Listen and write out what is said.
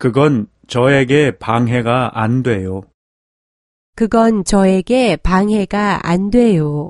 그건 저에게 방해가 안 돼요. 그건 저에게 방해가 안 돼요.